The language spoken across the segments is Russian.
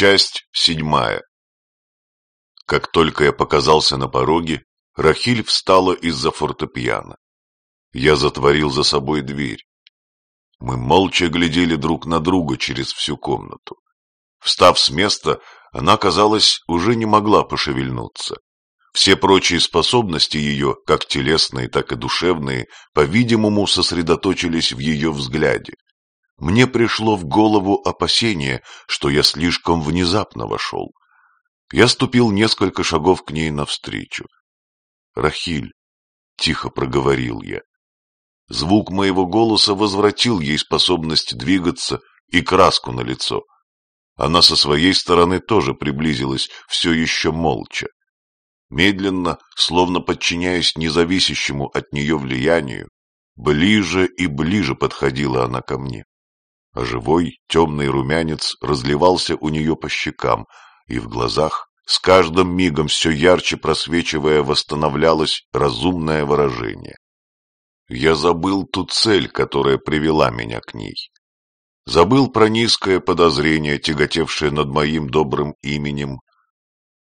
Часть седьмая. Как только я показался на пороге, Рахиль встала из-за фортепиано. Я затворил за собой дверь. Мы молча глядели друг на друга через всю комнату. Встав с места, она, казалось, уже не могла пошевельнуться. Все прочие способности ее, как телесные, так и душевные, по-видимому, сосредоточились в ее взгляде. Мне пришло в голову опасение, что я слишком внезапно вошел. Я ступил несколько шагов к ней навстречу. «Рахиль», — тихо проговорил я. Звук моего голоса возвратил ей способность двигаться и краску на лицо. Она со своей стороны тоже приблизилась, все еще молча. Медленно, словно подчиняясь независящему от нее влиянию, ближе и ближе подходила она ко мне а живой темный румянец разливался у нее по щекам, и в глазах с каждым мигом все ярче просвечивая восстановлялось разумное выражение. Я забыл ту цель, которая привела меня к ней. Забыл про низкое подозрение, тяготевшее над моим добрым именем.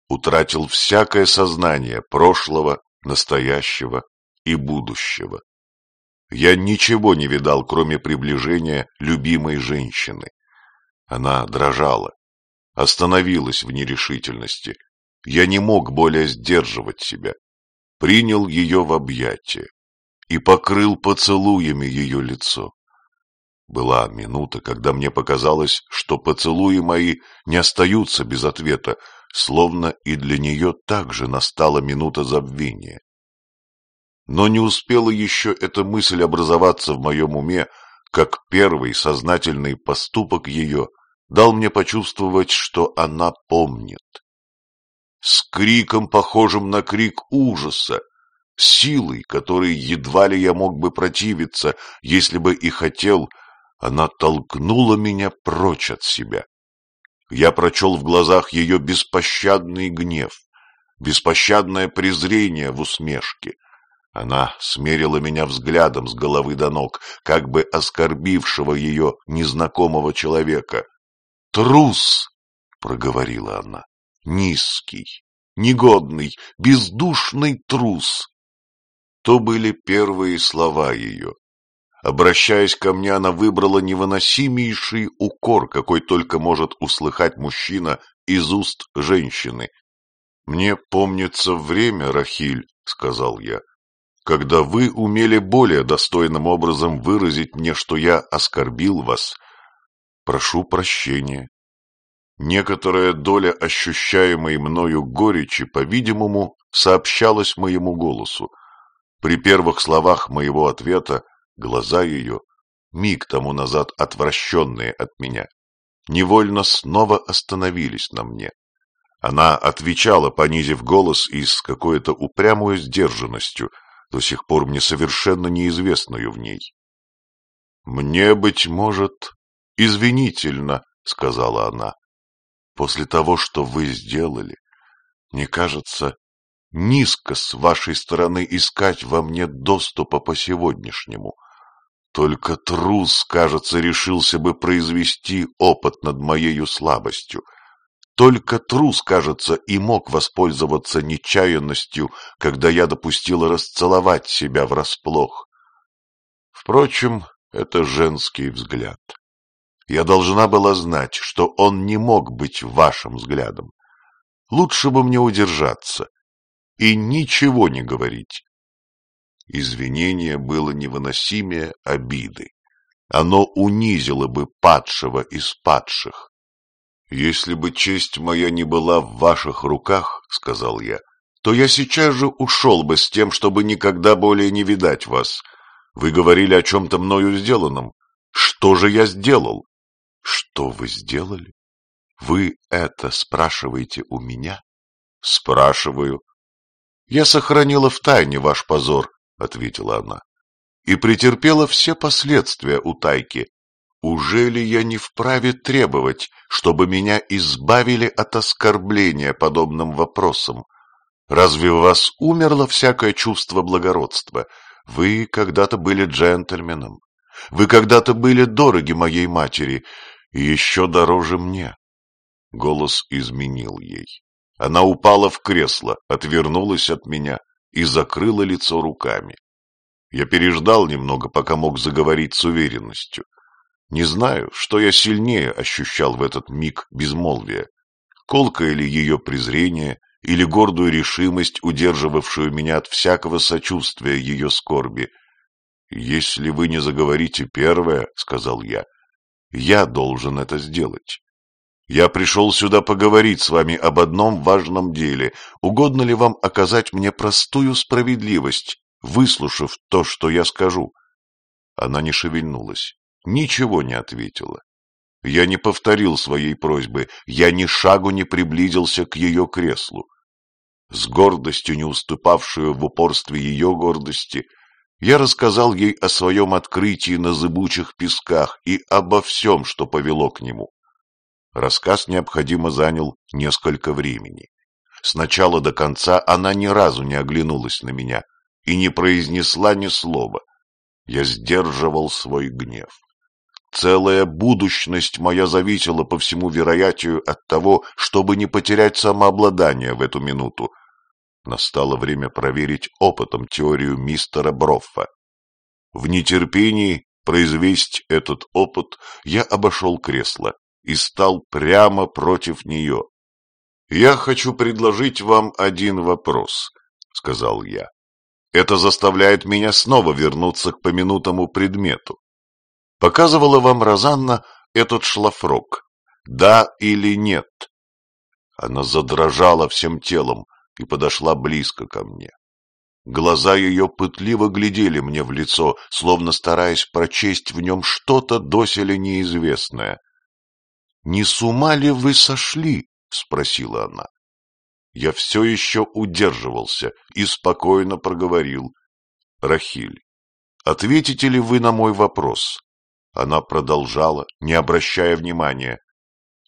Утратил всякое сознание прошлого, настоящего и будущего. Я ничего не видал, кроме приближения любимой женщины. Она дрожала, остановилась в нерешительности. Я не мог более сдерживать себя. Принял ее в объятия и покрыл поцелуями ее лицо. Была минута, когда мне показалось, что поцелуи мои не остаются без ответа, словно и для нее также настала минута забвения. Но не успела еще эта мысль образоваться в моем уме, как первый сознательный поступок ее дал мне почувствовать, что она помнит. С криком, похожим на крик ужаса, силой, которой едва ли я мог бы противиться, если бы и хотел, она толкнула меня прочь от себя. Я прочел в глазах ее беспощадный гнев, беспощадное презрение в усмешке — она смерила меня взглядом с головы до ног, как бы оскорбившего ее незнакомого человека. «Трус!» — проговорила она. «Низкий, негодный, бездушный трус!» То были первые слова ее. Обращаясь ко мне, она выбрала невыносимейший укор, какой только может услыхать мужчина из уст женщины. «Мне помнится время, Рахиль», — сказал я, когда вы умели более достойным образом выразить мне, что я оскорбил вас, прошу прощения. Некоторая доля ощущаемой мною горечи, по-видимому, сообщалась моему голосу. При первых словах моего ответа глаза ее, миг тому назад отвращенные от меня, невольно снова остановились на мне. Она отвечала, понизив голос и с какой-то упрямой сдержанностью — до сих пор мне совершенно неизвестную в ней. — Мне, быть может, извинительно, — сказала она, — после того, что вы сделали, мне кажется, низко с вашей стороны искать во мне доступа по сегодняшнему. Только трус, кажется, решился бы произвести опыт над моею слабостью — только трус, кажется, и мог воспользоваться нечаянностью, когда я допустила расцеловать себя врасплох. Впрочем, это женский взгляд. Я должна была знать, что он не мог быть вашим взглядом. Лучше бы мне удержаться и ничего не говорить. Извинение было невыносимее обиды. Оно унизило бы падшего из падших. «Если бы честь моя не была в ваших руках, — сказал я, — то я сейчас же ушел бы с тем, чтобы никогда более не видать вас. Вы говорили о чем-то мною сделанном. Что же я сделал?» «Что вы сделали? Вы это спрашиваете у меня?» «Спрашиваю». «Я сохранила в тайне ваш позор», — ответила она, — «и претерпела все последствия утайки. Уже ли я не вправе требовать, чтобы меня избавили от оскорбления подобным вопросом? Разве у вас умерло всякое чувство благородства? Вы когда-то были джентльменом. Вы когда-то были дороги моей матери и еще дороже мне. Голос изменил ей. Она упала в кресло, отвернулась от меня и закрыла лицо руками. Я переждал немного, пока мог заговорить с уверенностью. Не знаю, что я сильнее ощущал в этот миг безмолвия. Колкое ли ее презрение или гордую решимость, удерживавшую меня от всякого сочувствия ее скорби. «Если вы не заговорите первое, — сказал я, — я должен это сделать. Я пришел сюда поговорить с вами об одном важном деле. Угодно ли вам оказать мне простую справедливость, выслушав то, что я скажу?» Она не шевельнулась, ничего не ответила. Я не повторил своей просьбы, я ни шагу не приблизился к ее креслу. С гордостью, не уступавшую в упорстве ее гордости, я рассказал ей о своем открытии на зыбучих песках и обо всем, что повело к нему. Рассказ необходимо занял несколько времени. С начала до конца она ни разу не оглянулась на меня и не произнесла ни слова. Я сдерживал свой гнев. Целая будущность моя зависела по всему вероятию от того, чтобы не потерять самообладание в эту минуту. Настало время проверить опытом теорию мистера Броффа. В нетерпении произвести этот опыт я обошел кресло и стал прямо против нее. «Я хочу предложить вам один вопрос», — сказал я. «Это заставляет меня снова вернуться к помянутому предмету. Показывала вам Розанна этот шлафрок? Да или нет?» Она задрожала всем телом и подошла близко ко мне. Глаза ее пытливо глядели мне в лицо, словно стараясь прочесть в нем что-то доселе неизвестное. «Не с ума ли вы сошли?» — спросила она. Я все еще удерживался и спокойно проговорил. «Рахиль, ответите ли вы на мой вопрос?» Она продолжала, не обращая внимания.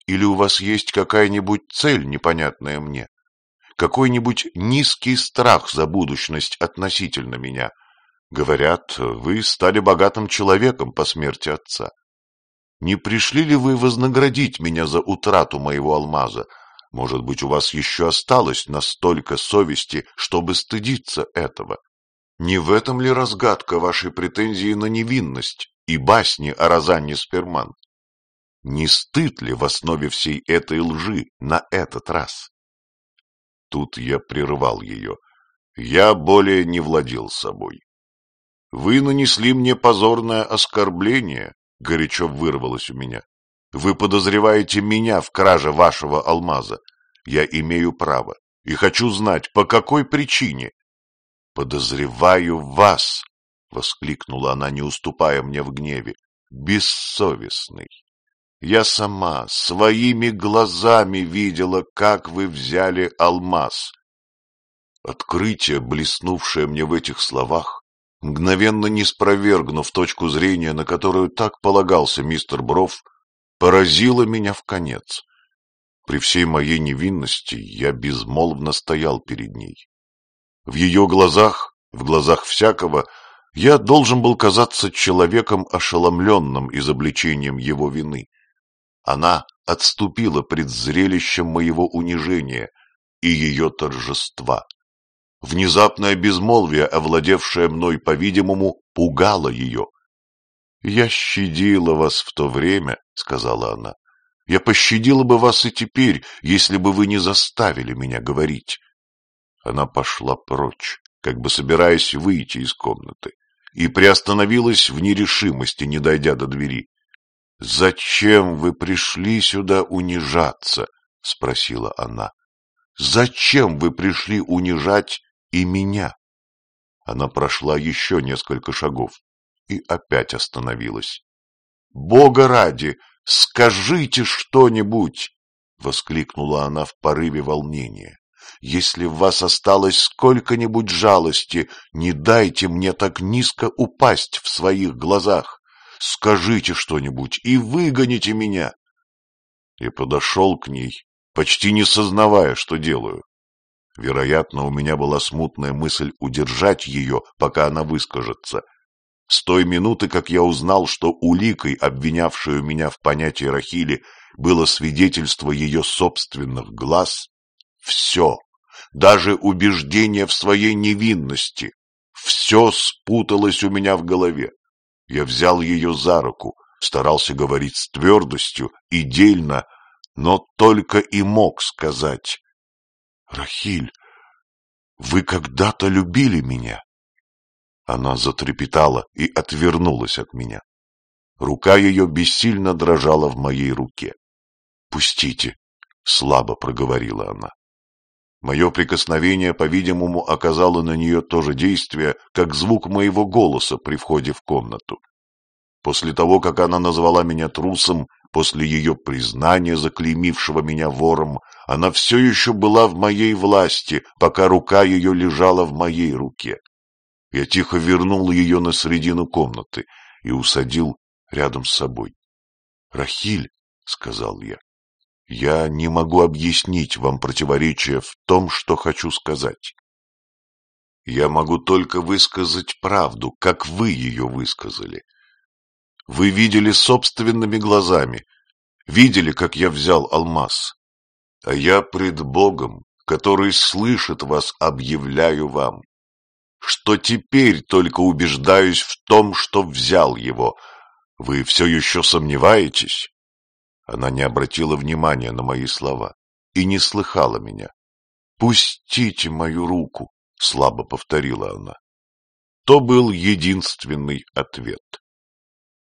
«Или у вас есть какая-нибудь цель, непонятная мне? Какой-нибудь низкий страх за будущность относительно меня? Говорят, вы стали богатым человеком по смерти отца. Не пришли ли вы вознаградить меня за утрату моего алмаза? Может быть, у вас еще осталось настолько совести, чтобы стыдиться этого? Не в этом ли разгадка вашей претензии на невинность и басни о Розанне Сперман? Не стыд ли в основе всей этой лжи на этот раз? Тут я прервал ее. Я более не владел собой. Вы нанесли мне позорное оскорбление, горячо вырвалось у меня. Вы подозреваете меня в краже вашего алмаза. Я имею право и хочу знать, по какой причине. Подозреваю вас, воскликнула она, не уступая мне в гневе. Бессовестный. Я сама своими глазами видела, как вы взяли алмаз. Открытие, блеснувшее мне в этих словах, мгновенно не спровергнув точку зрения, на которую так полагался мистер Бров, поразило меня в конец. При всей моей невинности я безмолвно стоял перед ней. В ее глазах, в глазах всякого, я должен был казаться человеком, ошеломленным изобличением его вины. Она отступила пред зрелищем моего унижения и ее торжества. Внезапное безмолвие, овладевшее мной, по-видимому, пугало ее. — Я щадила вас в то время, — сказала она. — Я пощадила бы вас и теперь, если бы вы не заставили меня говорить. Она пошла прочь, как бы собираясь выйти из комнаты, и приостановилась в нерешимости, не дойдя до двери. — Зачем вы пришли сюда унижаться? — спросила она. — Зачем вы пришли унижать и меня. Она прошла еще несколько шагов и опять остановилась. — Бога ради, скажите что-нибудь! — воскликнула она в порыве волнения. — Если в вас осталось сколько-нибудь жалости, не дайте мне так низко упасть в своих глазах. Скажите что-нибудь и выгоните меня. И подошел к ней, почти не сознавая, что делаю. Вероятно, у меня была смутная мысль удержать ее, пока она выскажется. С той минуты, как я узнал, что уликой, обвинявшую меня в понятии Рахили, было свидетельство ее собственных глаз, все, даже убеждение в своей невинности, все спуталось у меня в голове. Я взял ее за руку, старался говорить с твердостью и дельно, но только и мог сказать. «Рахиль, вы когда-то любили меня?» Она затрепетала и отвернулась от меня. Рука ее бессильно дрожала в моей руке. «Пустите!» — слабо проговорила она. Мое прикосновение, по-видимому, оказало на нее то же действие, как звук моего голоса при входе в комнату. После того, как она назвала меня трусом, после ее признания, заклеймившего меня вором, она все еще была в моей власти, пока рука ее лежала в моей руке. Я тихо вернул ее на середину комнаты и усадил рядом с собой. — Рахиль, — сказал я, — я не могу объяснить вам противоречие в том, что хочу сказать. Я могу только высказать правду, как вы ее высказали. Вы видели собственными глазами, видели, как я взял алмаз. А я пред Богом, который слышит вас, объявляю вам, что теперь только убеждаюсь в том, что взял его — вы все еще сомневаетесь? Она не обратила внимания на мои слова и не слыхала меня. «Пустите мою руку», — слабо повторила она. То был единственный ответ.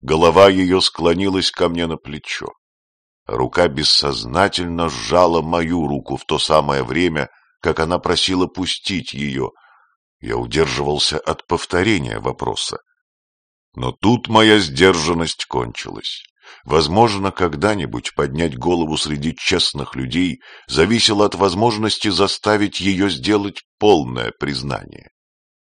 Голова ее склонилась ко мне на плечо. Рука бессознательно сжала мою руку в то самое время, как она просила пустить ее. Я удерживался от повторения вопроса. Но тут моя сдержанность кончилась. Возможно, когда-нибудь поднять голову среди честных людей зависело от возможности заставить ее сделать полное признание.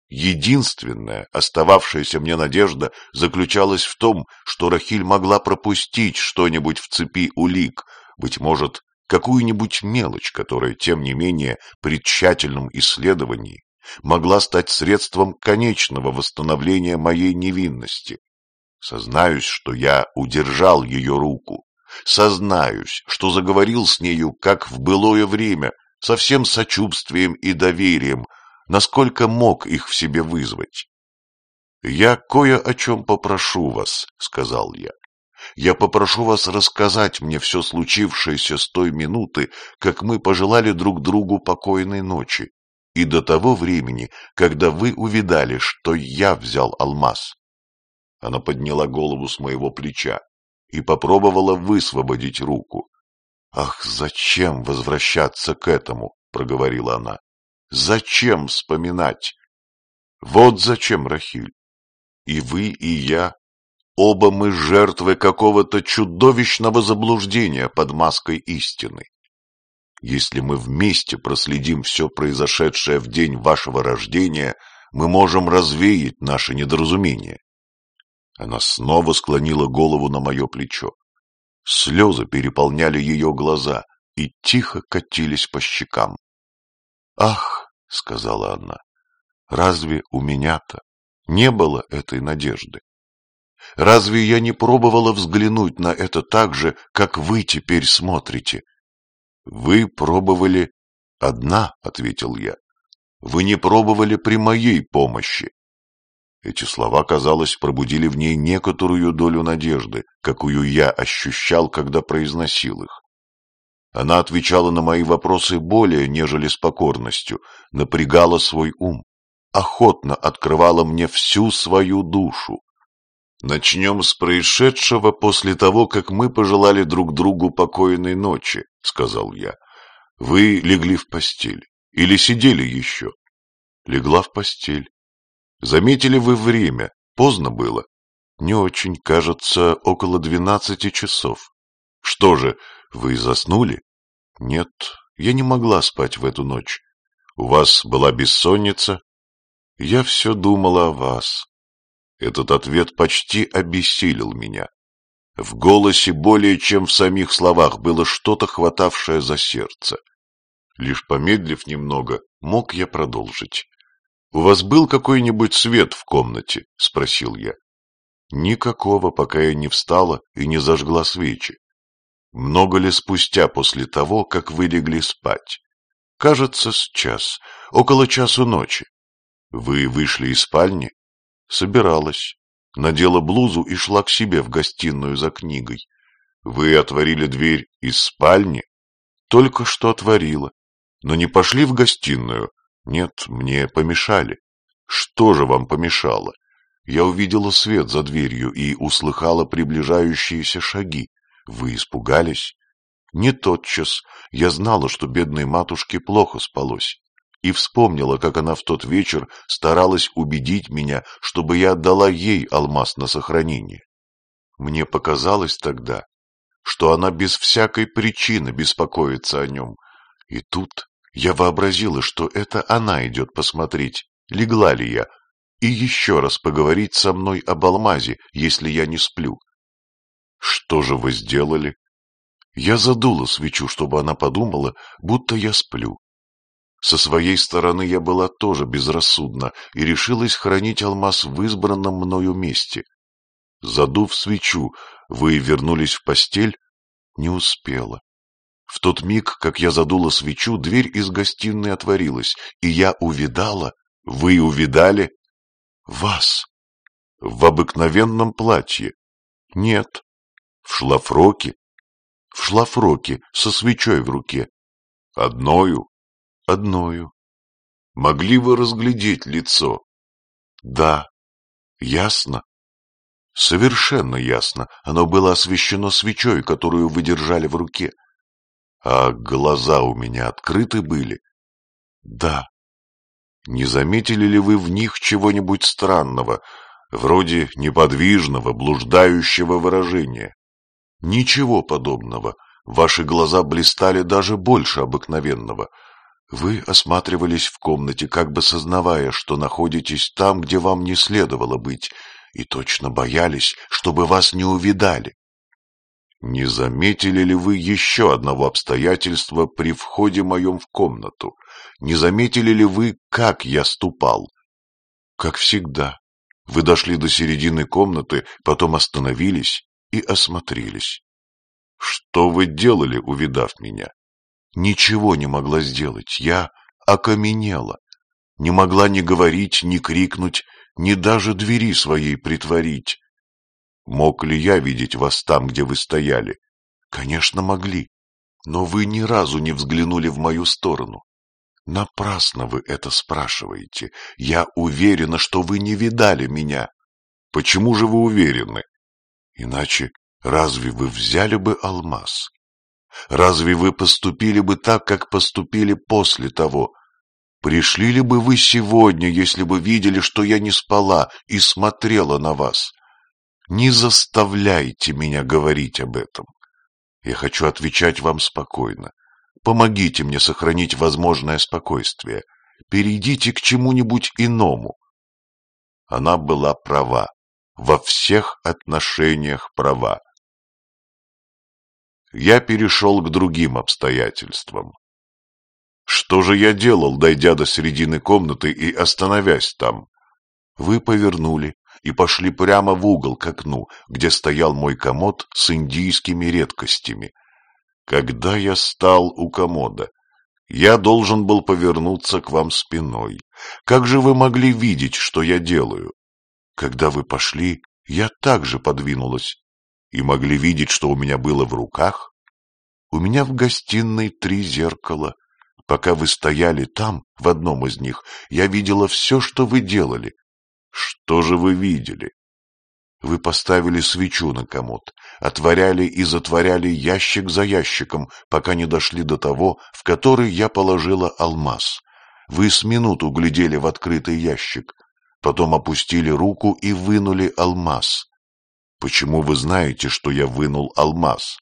Единственная остававшаяся мне надежда заключалась в том, что Рахиль могла пропустить что-нибудь в цепи улик, быть может, какую-нибудь мелочь, которая, тем не менее, при тщательном исследовании могла стать средством конечного восстановления моей невинности. Сознаюсь, что я удержал ее руку. Сознаюсь, что заговорил с нею, как в былое время, со всем сочувствием и доверием, насколько мог их в себе вызвать. «Я кое о чем попрошу вас», — сказал я. «Я попрошу вас рассказать мне все случившееся с той минуты, как мы пожелали друг другу покойной ночи и до того времени, когда вы увидали, что я взял алмаз. Она подняла голову с моего плеча и попробовала высвободить руку. «Ах, зачем возвращаться к этому?» — проговорила она. «Зачем вспоминать? Вот зачем, Рахиль. И вы, и я, оба мы жертвы какого-то чудовищного заблуждения под маской истины. Если мы вместе проследим все произошедшее в день вашего рождения, мы можем развеять наше недоразумение. Она снова склонила голову на мое плечо. Слезы переполняли ее глаза и тихо катились по щекам. «Ах!» — сказала она, — «разве у меня-то не было этой надежды? Разве я не пробовала взглянуть на это так же, как вы теперь смотрите?» Вы пробовали... Одна, — ответил я. Вы не пробовали при моей помощи. Эти слова, казалось, пробудили в ней некоторую долю надежды, какую я ощущал, когда произносил их. Она отвечала на мои вопросы более, нежели с покорностью, напрягала свой ум, охотно открывала мне всю свою душу. Начнем с происшедшего после того, как мы пожелали друг другу покойной ночи, — сказал я. Вы легли в постель или сидели еще? Легла в постель. Заметили вы время? Поздно было? Не очень, кажется, около двенадцати часов. Что же, вы заснули? Нет, я не могла спать в эту ночь. У вас была бессонница? Я все думала о вас. Этот ответ почти обессилил меня. В голосе более чем в самих словах было что-то, хватавшее за сердце. Лишь помедлив немного, мог я продолжить. — У вас был какой-нибудь свет в комнате? — спросил я. — Никакого, пока я не встала и не зажгла свечи. Много ли спустя после того, как вы легли спать? Кажется, с час, около часу ночи. Вы вышли из спальни? Собиралась. Надела блузу и шла к себе в гостиную за книгой. Вы отворили дверь из спальни? Только что отворила. Но не пошли в гостиную? Нет, мне помешали. Что же вам помешало? Я увидела свет за дверью и услыхала приближающиеся шаги. Вы испугались? Не тотчас. Я знала, что бедной матушке плохо спалось. И вспомнила, как она в тот вечер старалась убедить меня, чтобы я отдала ей алмаз на сохранение. Мне показалось тогда, что она без всякой причины беспокоится о нем. И тут я вообразила, что это она идет посмотреть, легла ли я, и еще раз поговорить со мной об алмазе, если я не сплю. Что же вы сделали? Я задула свечу, чтобы она подумала, будто я сплю. Со своей стороны я была тоже безрассудна и решилась хранить алмаз в избранном мною месте. Задув свечу, вы вернулись в постель? Не успела. В тот миг, как я задула свечу, дверь из гостиной отворилась, и я увидала... Вы увидали? Вас. В обыкновенном платье. Нет. В шлафроке в шлафроке со свечой в руке. Одною? Одною. Могли вы разглядеть лицо? Да. Ясно? Совершенно ясно. Оно было освещено свечой, которую вы держали в руке. А глаза у меня открыты были? Да. Не заметили ли вы в них чего-нибудь странного, вроде неподвижного, блуждающего выражения? Ничего подобного. Ваши глаза блистали даже больше обыкновенного. Вы осматривались в комнате, как бы сознавая, что находитесь там, где вам не следовало быть, и точно боялись, чтобы вас не увидали. Не заметили ли вы еще одного обстоятельства при входе моем в комнату? Не заметили ли вы, как я ступал? Как всегда. Вы дошли до середины комнаты, потом остановились и осмотрелись. Что вы делали, увидав меня? Ничего не могла сделать. Я окаменела. Не могла ни говорить, ни крикнуть, ни даже двери своей притворить. Мог ли я видеть вас там, где вы стояли? Конечно, могли. Но вы ни разу не взглянули в мою сторону. Напрасно вы это спрашиваете. Я уверена, что вы не видали меня. Почему же вы уверены? Иначе разве вы взяли бы алмаз? Разве вы поступили бы так, как поступили после того? Пришли ли бы вы сегодня, если бы видели, что я не спала и смотрела на вас? Не заставляйте меня говорить об этом. Я хочу отвечать вам спокойно. Помогите мне сохранить возможное спокойствие. Перейдите к чему-нибудь иному. Она была права во всех отношениях права. Я перешел к другим обстоятельствам. Что же я делал, дойдя до середины комнаты и остановясь там? Вы повернули и пошли прямо в угол к окну, где стоял мой комод с индийскими редкостями. Когда я стал у комода, я должен был повернуться к вам спиной. Как же вы могли видеть, что я делаю? Когда вы пошли, я также подвинулась. И могли видеть, что у меня было в руках? У меня в гостиной три зеркала. Пока вы стояли там, в одном из них, я видела все, что вы делали. Что же вы видели? Вы поставили свечу на комод, отворяли и затворяли ящик за ящиком, пока не дошли до того, в который я положила алмаз. Вы с минуту глядели в открытый ящик, потом опустили руку и вынули алмаз. Почему вы знаете, что я вынул алмаз?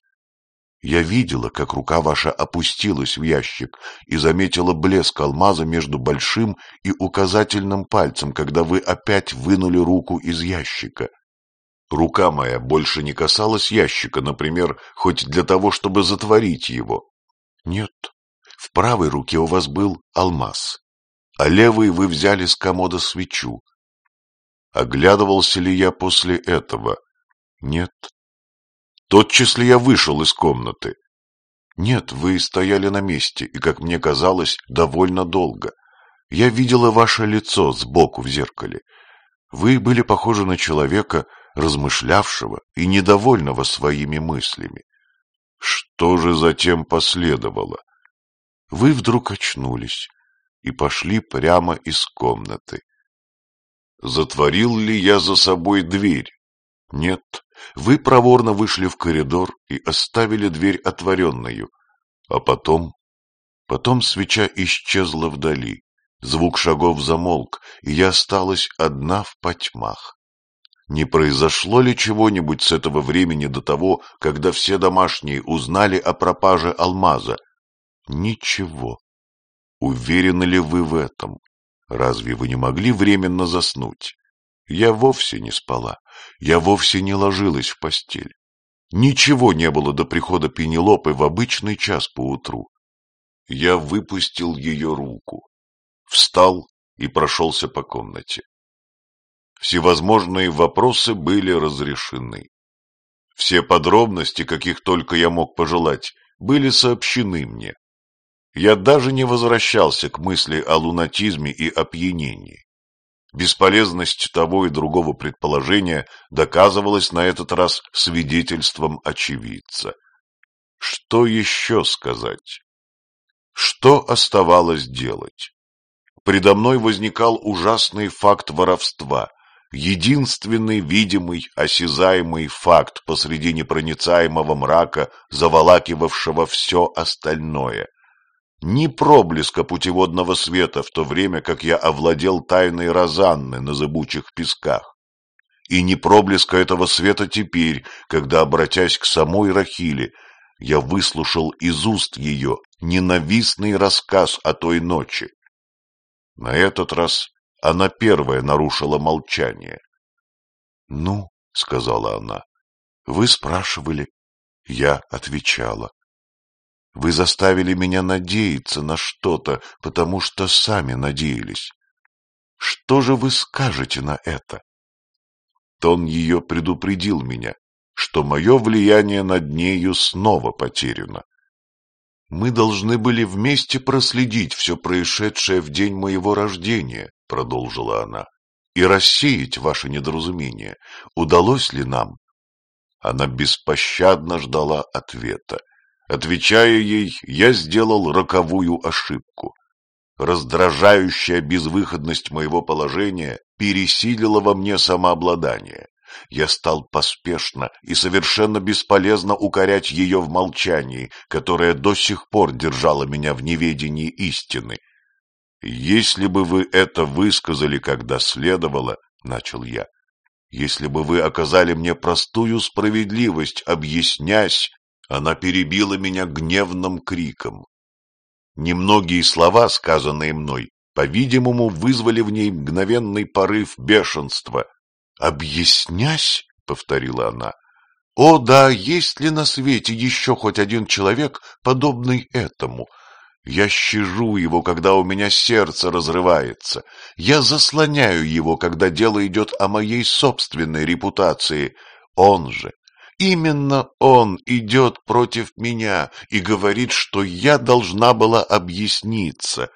Я видела, как рука ваша опустилась в ящик и заметила блеск алмаза между большим и указательным пальцем, когда вы опять вынули руку из ящика. Рука моя больше не касалась ящика, например, хоть для того, чтобы затворить его. Нет, в правой руке у вас был алмаз, а левой вы взяли с комода свечу, Оглядывался ли я после этого? Нет. Тотчас ли я вышел из комнаты? Нет, вы стояли на месте, и, как мне казалось, довольно долго. Я видела ваше лицо сбоку в зеркале. Вы были похожи на человека, размышлявшего и недовольного своими мыслями. Что же затем последовало? Вы вдруг очнулись и пошли прямо из комнаты. Затворил ли я за собой дверь? Нет, вы проворно вышли в коридор и оставили дверь отворенную. А потом... Потом свеча исчезла вдали. Звук шагов замолк, и я осталась одна в потьмах. Не произошло ли чего-нибудь с этого времени до того, когда все домашние узнали о пропаже алмаза? Ничего. Уверены ли вы в этом? Разве вы не могли временно заснуть? Я вовсе не спала. Я вовсе не ложилась в постель. Ничего не было до прихода Пенелопы в обычный час поутру. Я выпустил ее руку встал и прошелся по комнате. Всевозможные вопросы были разрешены. Все подробности, каких только я мог пожелать, были сообщены мне. Я даже не возвращался к мысли о лунатизме и опьянении. Бесполезность того и другого предположения доказывалась на этот раз свидетельством очевидца. Что еще сказать? Что оставалось делать? предо мной возникал ужасный факт воровства, единственный видимый, осязаемый факт посреди непроницаемого мрака, заволакивавшего все остальное. Ни проблеска путеводного света в то время, как я овладел тайной Розанны на зыбучих песках. И ни проблеска этого света теперь, когда, обратясь к самой Рахиле, я выслушал из уст ее ненавистный рассказ о той ночи. На этот раз она первая нарушила молчание. — Ну, — сказала она, — вы спрашивали, я отвечала. Вы заставили меня надеяться на что-то, потому что сами надеялись. Что же вы скажете на это? Тон ее предупредил меня, что мое влияние над нею снова потеряно. Мы должны были вместе проследить все происшедшее в день моего рождения, — продолжила она, — и рассеять ваше недоразумение. Удалось ли нам? Она беспощадно ждала ответа. Отвечая ей, я сделал роковую ошибку. Раздражающая безвыходность моего положения пересилила во мне самообладание я стал поспешно и совершенно бесполезно укорять ее в молчании, которое до сих пор держало меня в неведении истины. «Если бы вы это высказали, когда следовало, — начал я, — если бы вы оказали мне простую справедливость, объяснясь, она перебила меня гневным криком. Немногие слова, сказанные мной, по-видимому, вызвали в ней мгновенный порыв бешенства, «Объяснясь?» — повторила она. «О, да, есть ли на свете еще хоть один человек, подобный этому?» Я щажу его, когда у меня сердце разрывается. Я заслоняю его, когда дело идет о моей собственной репутации. Он же, именно он идет против меня и говорит, что я должна была объясниться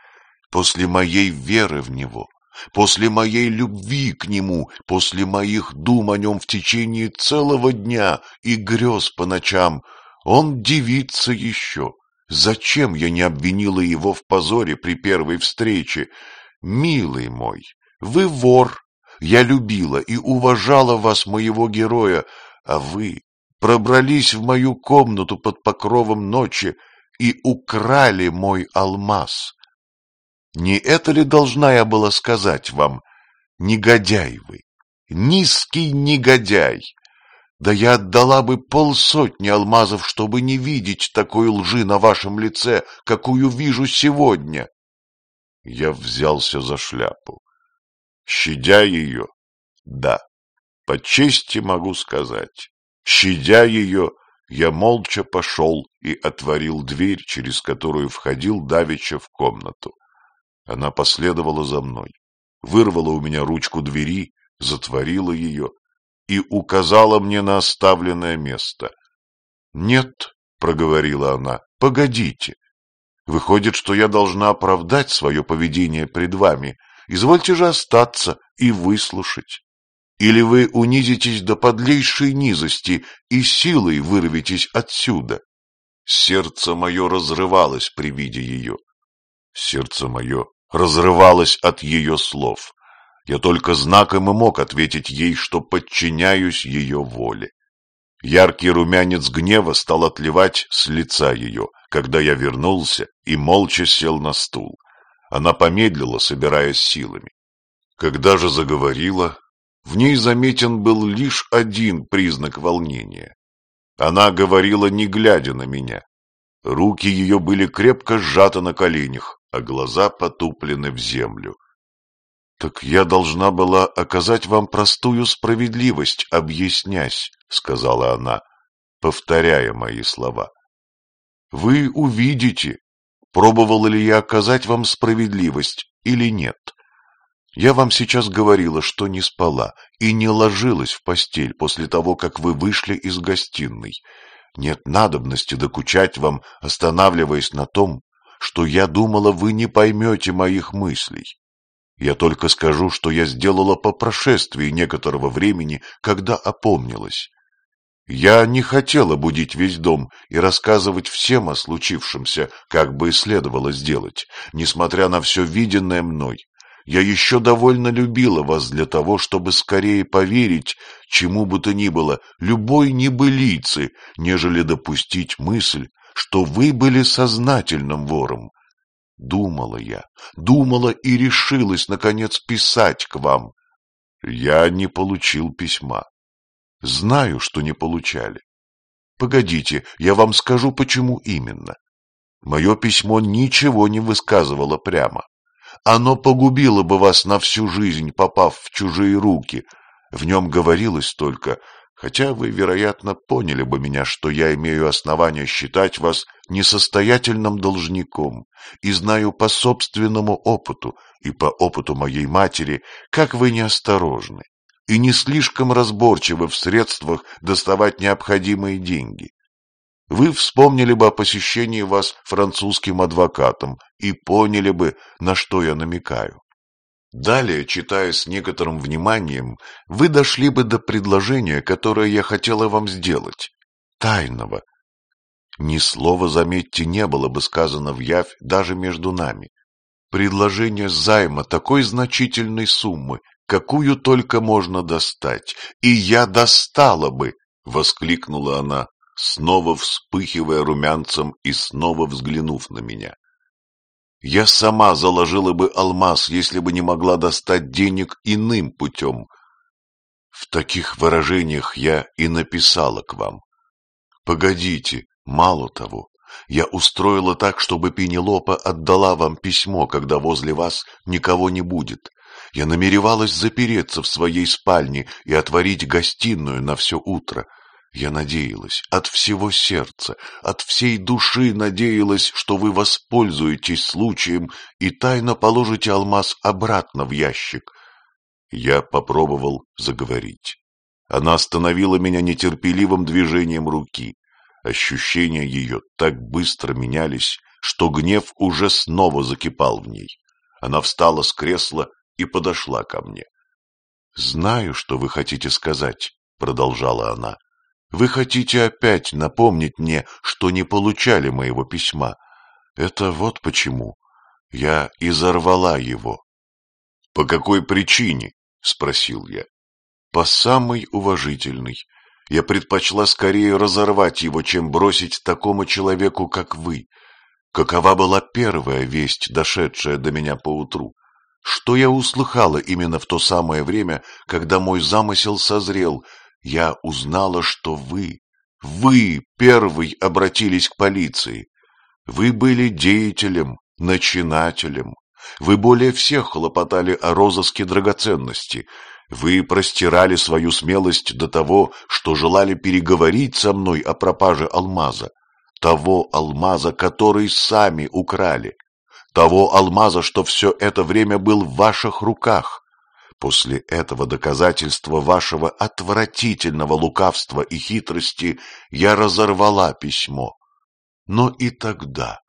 после моей веры в него, после моей любви к нему, после моих дум о нем в течение целого дня и грез по ночам, он девится еще. Зачем я не обвинила его в позоре при первой встрече? Милый мой, вы вор. Я любила и уважала вас, моего героя, а вы пробрались в мою комнату под покровом ночи и украли мой алмаз. Не это ли должна я была сказать вам? Негодяй вы, низкий негодяй! Да я отдала бы полсотни алмазов, чтобы не видеть такой лжи на вашем лице, какую вижу сегодня. Я взялся за шляпу. Щадя ее, да, по чести могу сказать, щадя ее, я молча пошел и отворил дверь, через которую входил Давича в комнату. Она последовала за мной, вырвала у меня ручку двери, затворила ее и указала мне на оставленное место. Нет, проговорила она, погодите. Выходит, что я должна оправдать свое поведение пред вами. Извольте же остаться и выслушать. Или вы унизитесь до подлейшей низости и силой вырветесь отсюда. Сердце мое разрывалось при виде ее. Сердце мое разрывалось от ее слов. Я только знаком и мог ответить ей, что подчиняюсь ее воле. Яркий румянец гнева стал отливать с лица ее, когда я вернулся и молча сел на стул. Она помедлила, собираясь силами. Когда же заговорила, в ней заметен был лишь один признак волнения. Она говорила, не глядя на меня. Руки ее были крепко сжаты на коленях, а глаза потуплены в землю. — Так я должна была оказать вам простую справедливость, объяснясь, — сказала она, повторяя мои слова. — Вы увидите, пробовала ли я оказать вам справедливость или нет. Я вам сейчас говорила, что не спала и не ложилась в постель после того, как вы вышли из гостиной. Нет надобности докучать вам, останавливаясь на том, что я думала, вы не поймете моих мыслей. Я только скажу, что я сделала по прошествии некоторого времени, когда опомнилась. Я не хотела будить весь дом и рассказывать всем о случившемся, как бы и следовало сделать, несмотря на все виденное мной. Я еще довольно любила вас для того, чтобы скорее поверить, чему бы то ни было, любой небылицы, нежели допустить мысль, что вы были сознательным вором. Думала я, думала и решилась, наконец, писать к вам. Я не получил письма. Знаю, что не получали. Погодите, я вам скажу, почему именно. Мое письмо ничего не высказывало прямо. Оно погубило бы вас на всю жизнь, попав в чужие руки. В нем говорилось только, хотя вы, вероятно, поняли бы меня, что я имею основания считать вас несостоятельным должником и знаю по собственному опыту и по опыту моей матери, как вы неосторожны и не слишком разборчивы в средствах доставать необходимые деньги вы вспомнили бы о посещении вас французским адвокатом и поняли бы, на что я намекаю. Далее, читая с некоторым вниманием, вы дошли бы до предложения, которое я хотела вам сделать, тайного. Ни слова, заметьте, не было бы сказано в явь даже между нами. Предложение займа такой значительной суммы, какую только можно достать, и я достала бы, — воскликнула она, снова вспыхивая румянцем и снова взглянув на меня. Я сама заложила бы алмаз, если бы не могла достать денег иным путем. В таких выражениях я и написала к вам. Погодите, мало того, я устроила так, чтобы Пенелопа отдала вам письмо, когда возле вас никого не будет. Я намеревалась запереться в своей спальне и отворить гостиную на все утро — я надеялась, от всего сердца, от всей души надеялась, что вы воспользуетесь случаем и тайно положите алмаз обратно в ящик. Я попробовал заговорить. Она остановила меня нетерпеливым движением руки. Ощущения ее так быстро менялись, что гнев уже снова закипал в ней. Она встала с кресла и подошла ко мне. — Знаю, что вы хотите сказать, — продолжала она. Вы хотите опять напомнить мне, что не получали моего письма. Это вот почему. Я изорвала его. — По какой причине? — спросил я. — По самой уважительной. Я предпочла скорее разорвать его, чем бросить такому человеку, как вы. Какова была первая весть, дошедшая до меня поутру? Что я услыхала именно в то самое время, когда мой замысел созрел — я узнала, что вы, вы первый обратились к полиции. Вы были деятелем, начинателем. Вы более всех хлопотали о розыске драгоценности. Вы простирали свою смелость до того, что желали переговорить со мной о пропаже алмаза. Того алмаза, который сами украли. Того алмаза, что все это время был в ваших руках. После этого доказательства вашего отвратительного лукавства и хитрости я разорвала письмо. Но и тогда,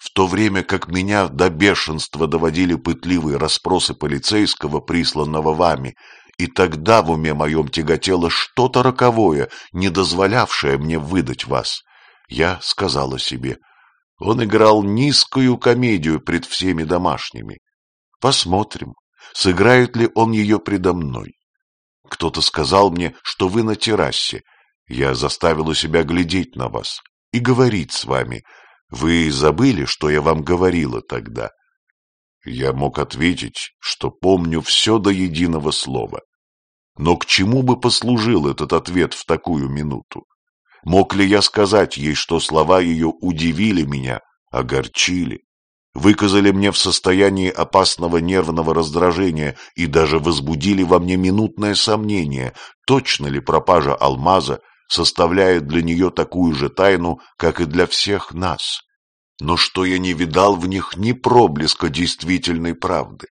в то время как меня до бешенства доводили пытливые расспросы полицейского, присланного вами, и тогда в уме моем тяготело что-то роковое, не дозволявшее мне выдать вас, я сказала себе, он играл низкую комедию пред всеми домашними. Посмотрим, сыграет ли он ее предо мной. Кто-то сказал мне, что вы на террасе. Я заставила себя глядеть на вас и говорить с вами. Вы забыли, что я вам говорила тогда? Я мог ответить, что помню все до единого слова. Но к чему бы послужил этот ответ в такую минуту? Мог ли я сказать ей, что слова ее удивили меня, огорчили, выказали мне в состоянии опасного нервного раздражения и даже возбудили во мне минутное сомнение, точно ли пропажа алмаза составляет для нее такую же тайну, как и для всех нас, но что я не видал в них ни проблеска действительной правды.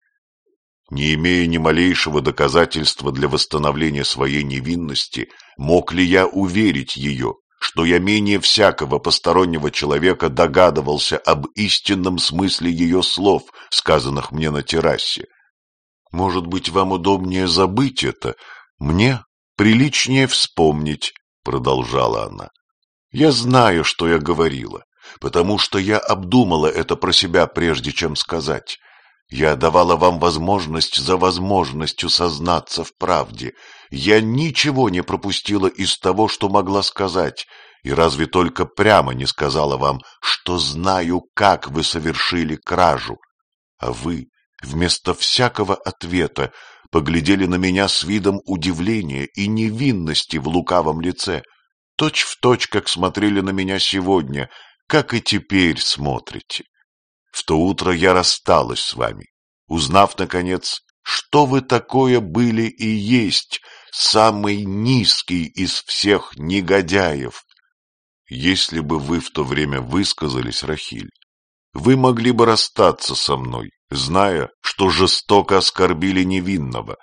Не имея ни малейшего доказательства для восстановления своей невинности, мог ли я уверить ее, что я менее всякого постороннего человека догадывался об истинном смысле ее слов, сказанных мне на террасе. Может быть, вам удобнее забыть это, мне приличнее вспомнить, — продолжала она. Я знаю, что я говорила, потому что я обдумала это про себя, прежде чем сказать. Я давала вам возможность за возможностью сознаться в правде. Я ничего не пропустила из того, что могла сказать, и разве только прямо не сказала вам, что знаю, как вы совершили кражу. А вы, вместо всякого ответа, поглядели на меня с видом удивления и невинности в лукавом лице, точь в точь, как смотрели на меня сегодня, как и теперь смотрите. В то утро я рассталась с вами, узнав, наконец, что вы такое были и есть, самый низкий из всех негодяев. Если бы вы в то время высказались, Рахиль, вы могли бы расстаться со мной, зная, что жестоко оскорбили невинного.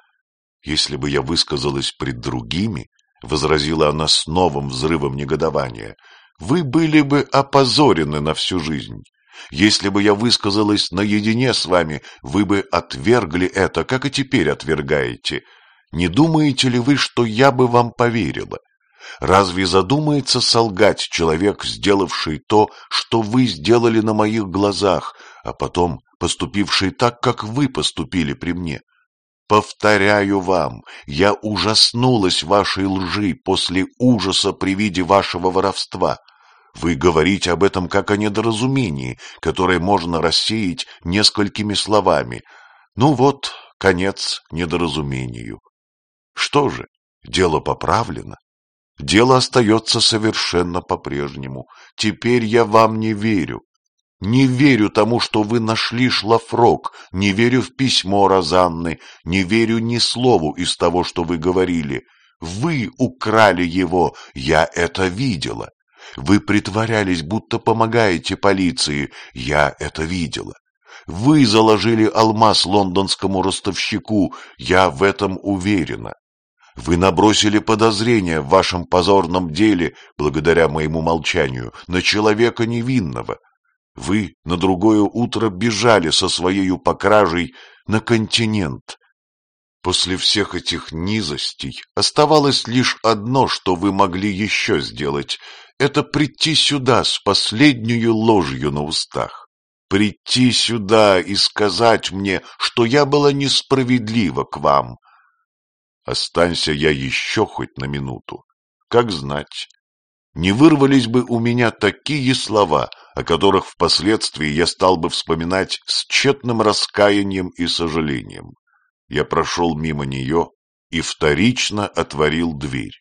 Если бы я высказалась пред другими, — возразила она с новым взрывом негодования, — вы были бы опозорены на всю жизнь. Если бы я высказалась наедине с вами, вы бы отвергли это, как и теперь отвергаете. Не думаете ли вы, что я бы вам поверила? Разве задумается солгать человек, сделавший то, что вы сделали на моих глазах, а потом поступивший так, как вы поступили при мне? Повторяю вам, я ужаснулась вашей лжи после ужаса при виде вашего воровства. Вы говорите об этом как о недоразумении, которое можно рассеять несколькими словами. Ну вот, конец недоразумению. Что же, дело поправлено. Дело остается совершенно по-прежнему. Теперь я вам не верю. Не верю тому, что вы нашли шлафрок, не верю в письмо Розанны, не верю ни слову из того, что вы говорили. Вы украли его, я это видела. Вы притворялись, будто помогаете полиции, я это видела. Вы заложили алмаз лондонскому ростовщику, я в этом уверена. Вы набросили подозрения в вашем позорном деле, благодаря моему молчанию, на человека невинного. Вы на другое утро бежали со своею покражей на континент. После всех этих низостей оставалось лишь одно, что вы могли еще сделать — это прийти сюда с последнюю ложью на устах. Прийти сюда и сказать мне, что я была несправедлива к вам, Останься я еще хоть на минуту. Как знать, не вырвались бы у меня такие слова, о которых впоследствии я стал бы вспоминать с тщетным раскаянием и сожалением. Я прошел мимо нее и вторично отворил дверь.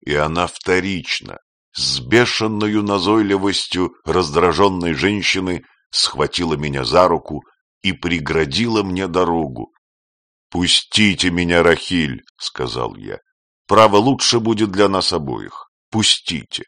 И она вторично, с бешеною назойливостью раздраженной женщины, схватила меня за руку и преградила мне дорогу, «Пустите меня, Рахиль», — сказал я. «Право лучше будет для нас обоих. Пустите».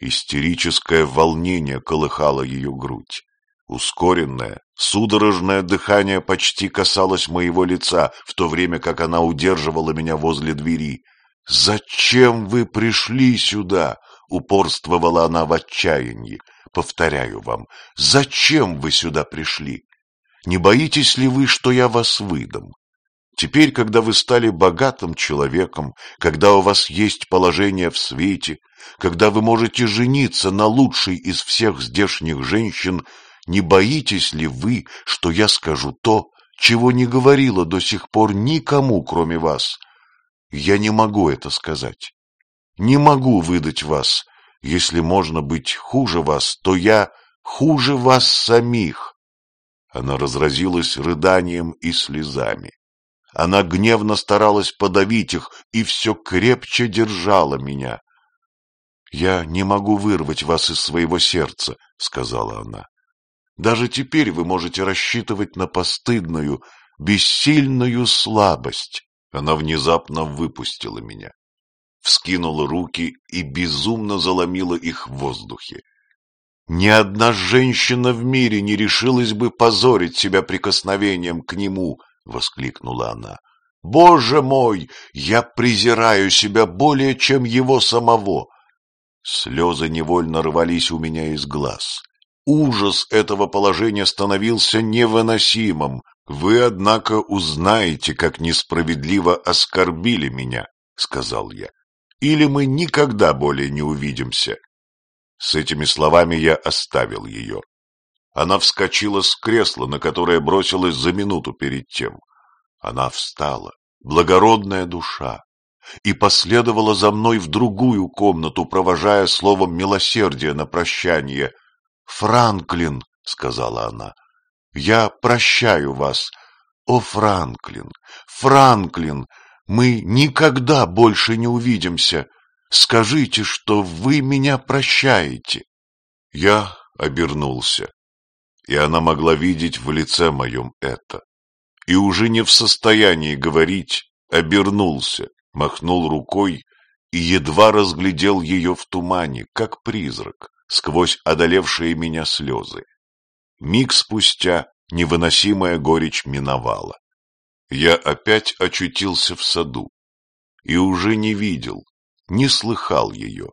Истерическое волнение колыхало ее грудь. Ускоренное, судорожное дыхание почти касалось моего лица, в то время как она удерживала меня возле двери. «Зачем вы пришли сюда?» — упорствовала она в отчаянии. «Повторяю вам, зачем вы сюда пришли? Не боитесь ли вы, что я вас выдам? Теперь, когда вы стали богатым человеком, когда у вас есть положение в свете, когда вы можете жениться на лучшей из всех здешних женщин, не боитесь ли вы, что я скажу то, чего не говорила до сих пор никому, кроме вас? Я не могу это сказать. Не могу выдать вас. Если можно быть хуже вас, то я хуже вас самих. Она разразилась рыданием и слезами. Она гневно старалась подавить их и все крепче держала меня. «Я не могу вырвать вас из своего сердца», — сказала она. «Даже теперь вы можете рассчитывать на постыдную, бессильную слабость». Она внезапно выпустила меня, вскинула руки и безумно заломила их в воздухе. Ни одна женщина в мире не решилась бы позорить себя прикосновением к нему, — воскликнула она. «Боже мой, я презираю себя более, чем его самого!» Слезы невольно рвались у меня из глаз. Ужас этого положения становился невыносимым. Вы, однако, узнаете, как несправедливо оскорбили меня, — сказал я. Или мы никогда более не увидимся. С этими словами я оставил ее. Она вскочила с кресла, на которое бросилась за минуту перед тем. Она встала, благородная душа, и последовала за мной в другую комнату, провожая словом милосердия на прощание. «Франклин», — сказала она, — «я прощаю вас. О, Франклин, Франклин, мы никогда больше не увидимся. Скажите, что вы меня прощаете». Я обернулся и она могла видеть в лице моем это. И уже не в состоянии говорить, обернулся, махнул рукой и едва разглядел ее в тумане, как призрак, сквозь одолевшие меня слезы. Миг спустя невыносимая горечь миновала. Я опять очутился в саду и уже не видел, не слыхал ее.